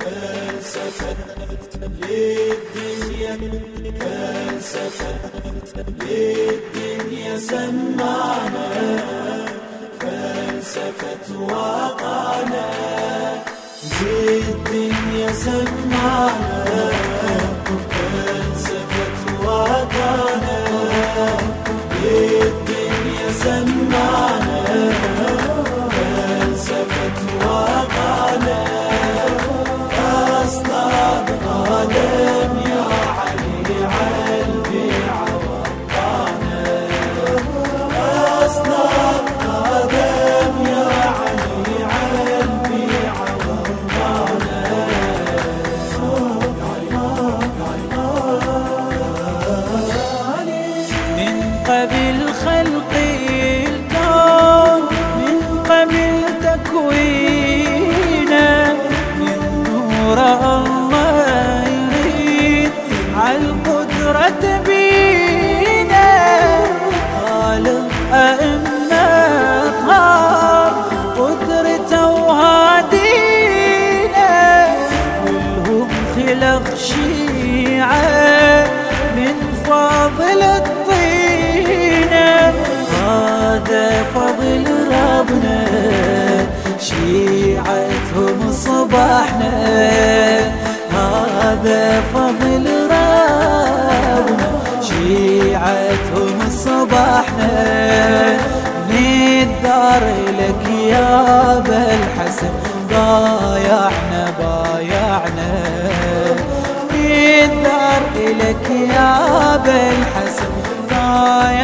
فلسفة للدنيا فلسفة للدنيا سمعنا فلسفة واقعنا للدنيا سمعنا فلسفة واقعنا للدنيا سمعنا فلسفة واقعنا هذا فضل ربنا شيعتهم صباحنا نذار لك يا أبا الحسن بايعنا بايعنا. نذار لك يا أبا الحسن بايعنا.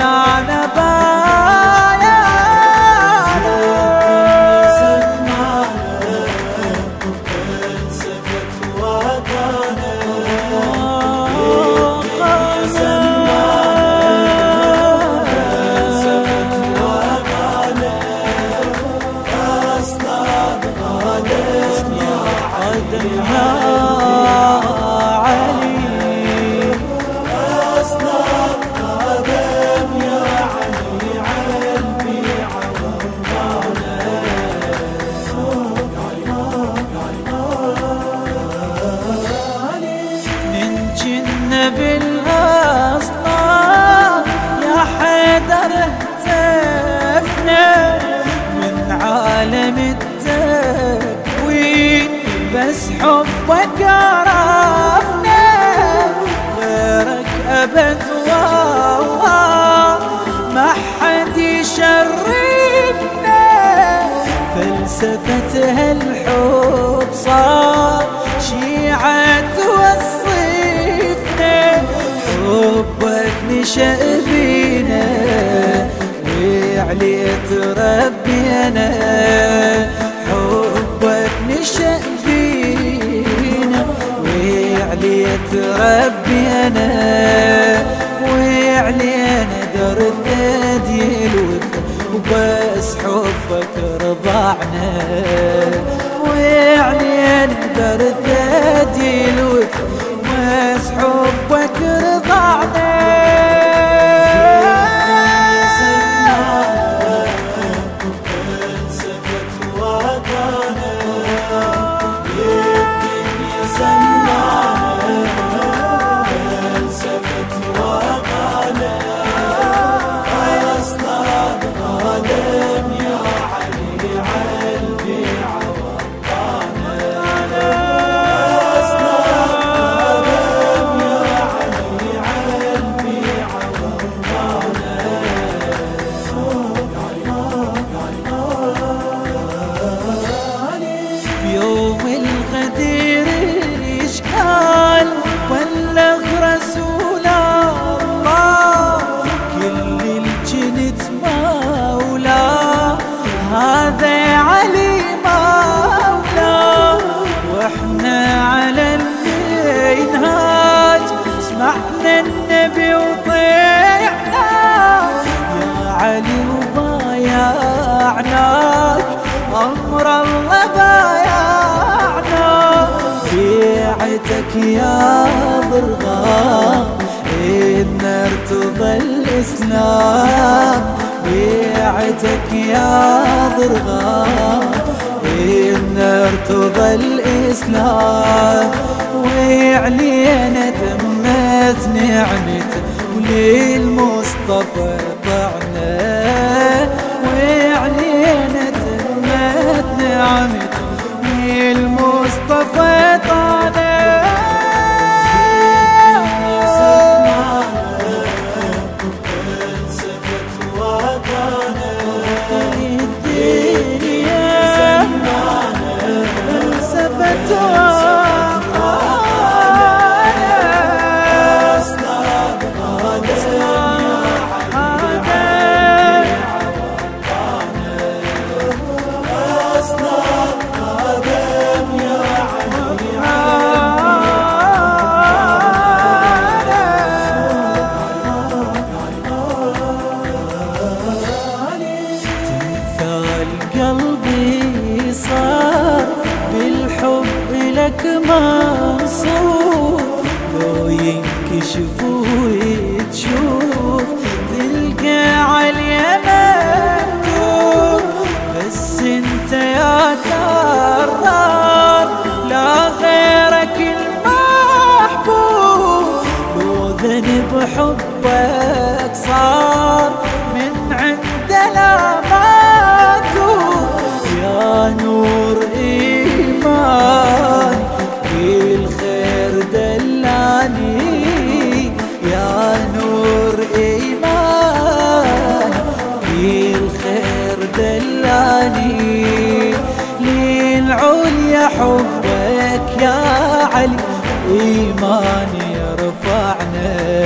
جن بالاصنام يا حيدر اهتفنا من عالم التكوين. بس حبك ربينا حبك نشأ بينا وعليت ربينا وعلينا در الثدي الوفا وبس حبك رضعنا. وعلينا در الثدي الوفا بس حبك أمر الله بايعنا. بيعتك يا ضرغام إن ارتضى الإسلام بيعتك يا ضرغام إن نرتضى الإسلام وعلينا تمت نعمته وللمصطفى. حبك صار من عند لا ماتوب يا نور إيمان بالخير دلاني يا نور إيمان بالخير دلاني للعليا حبك يا علي إيمان يرفعنا.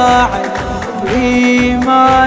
حبك يا علي إيمان يرفعنا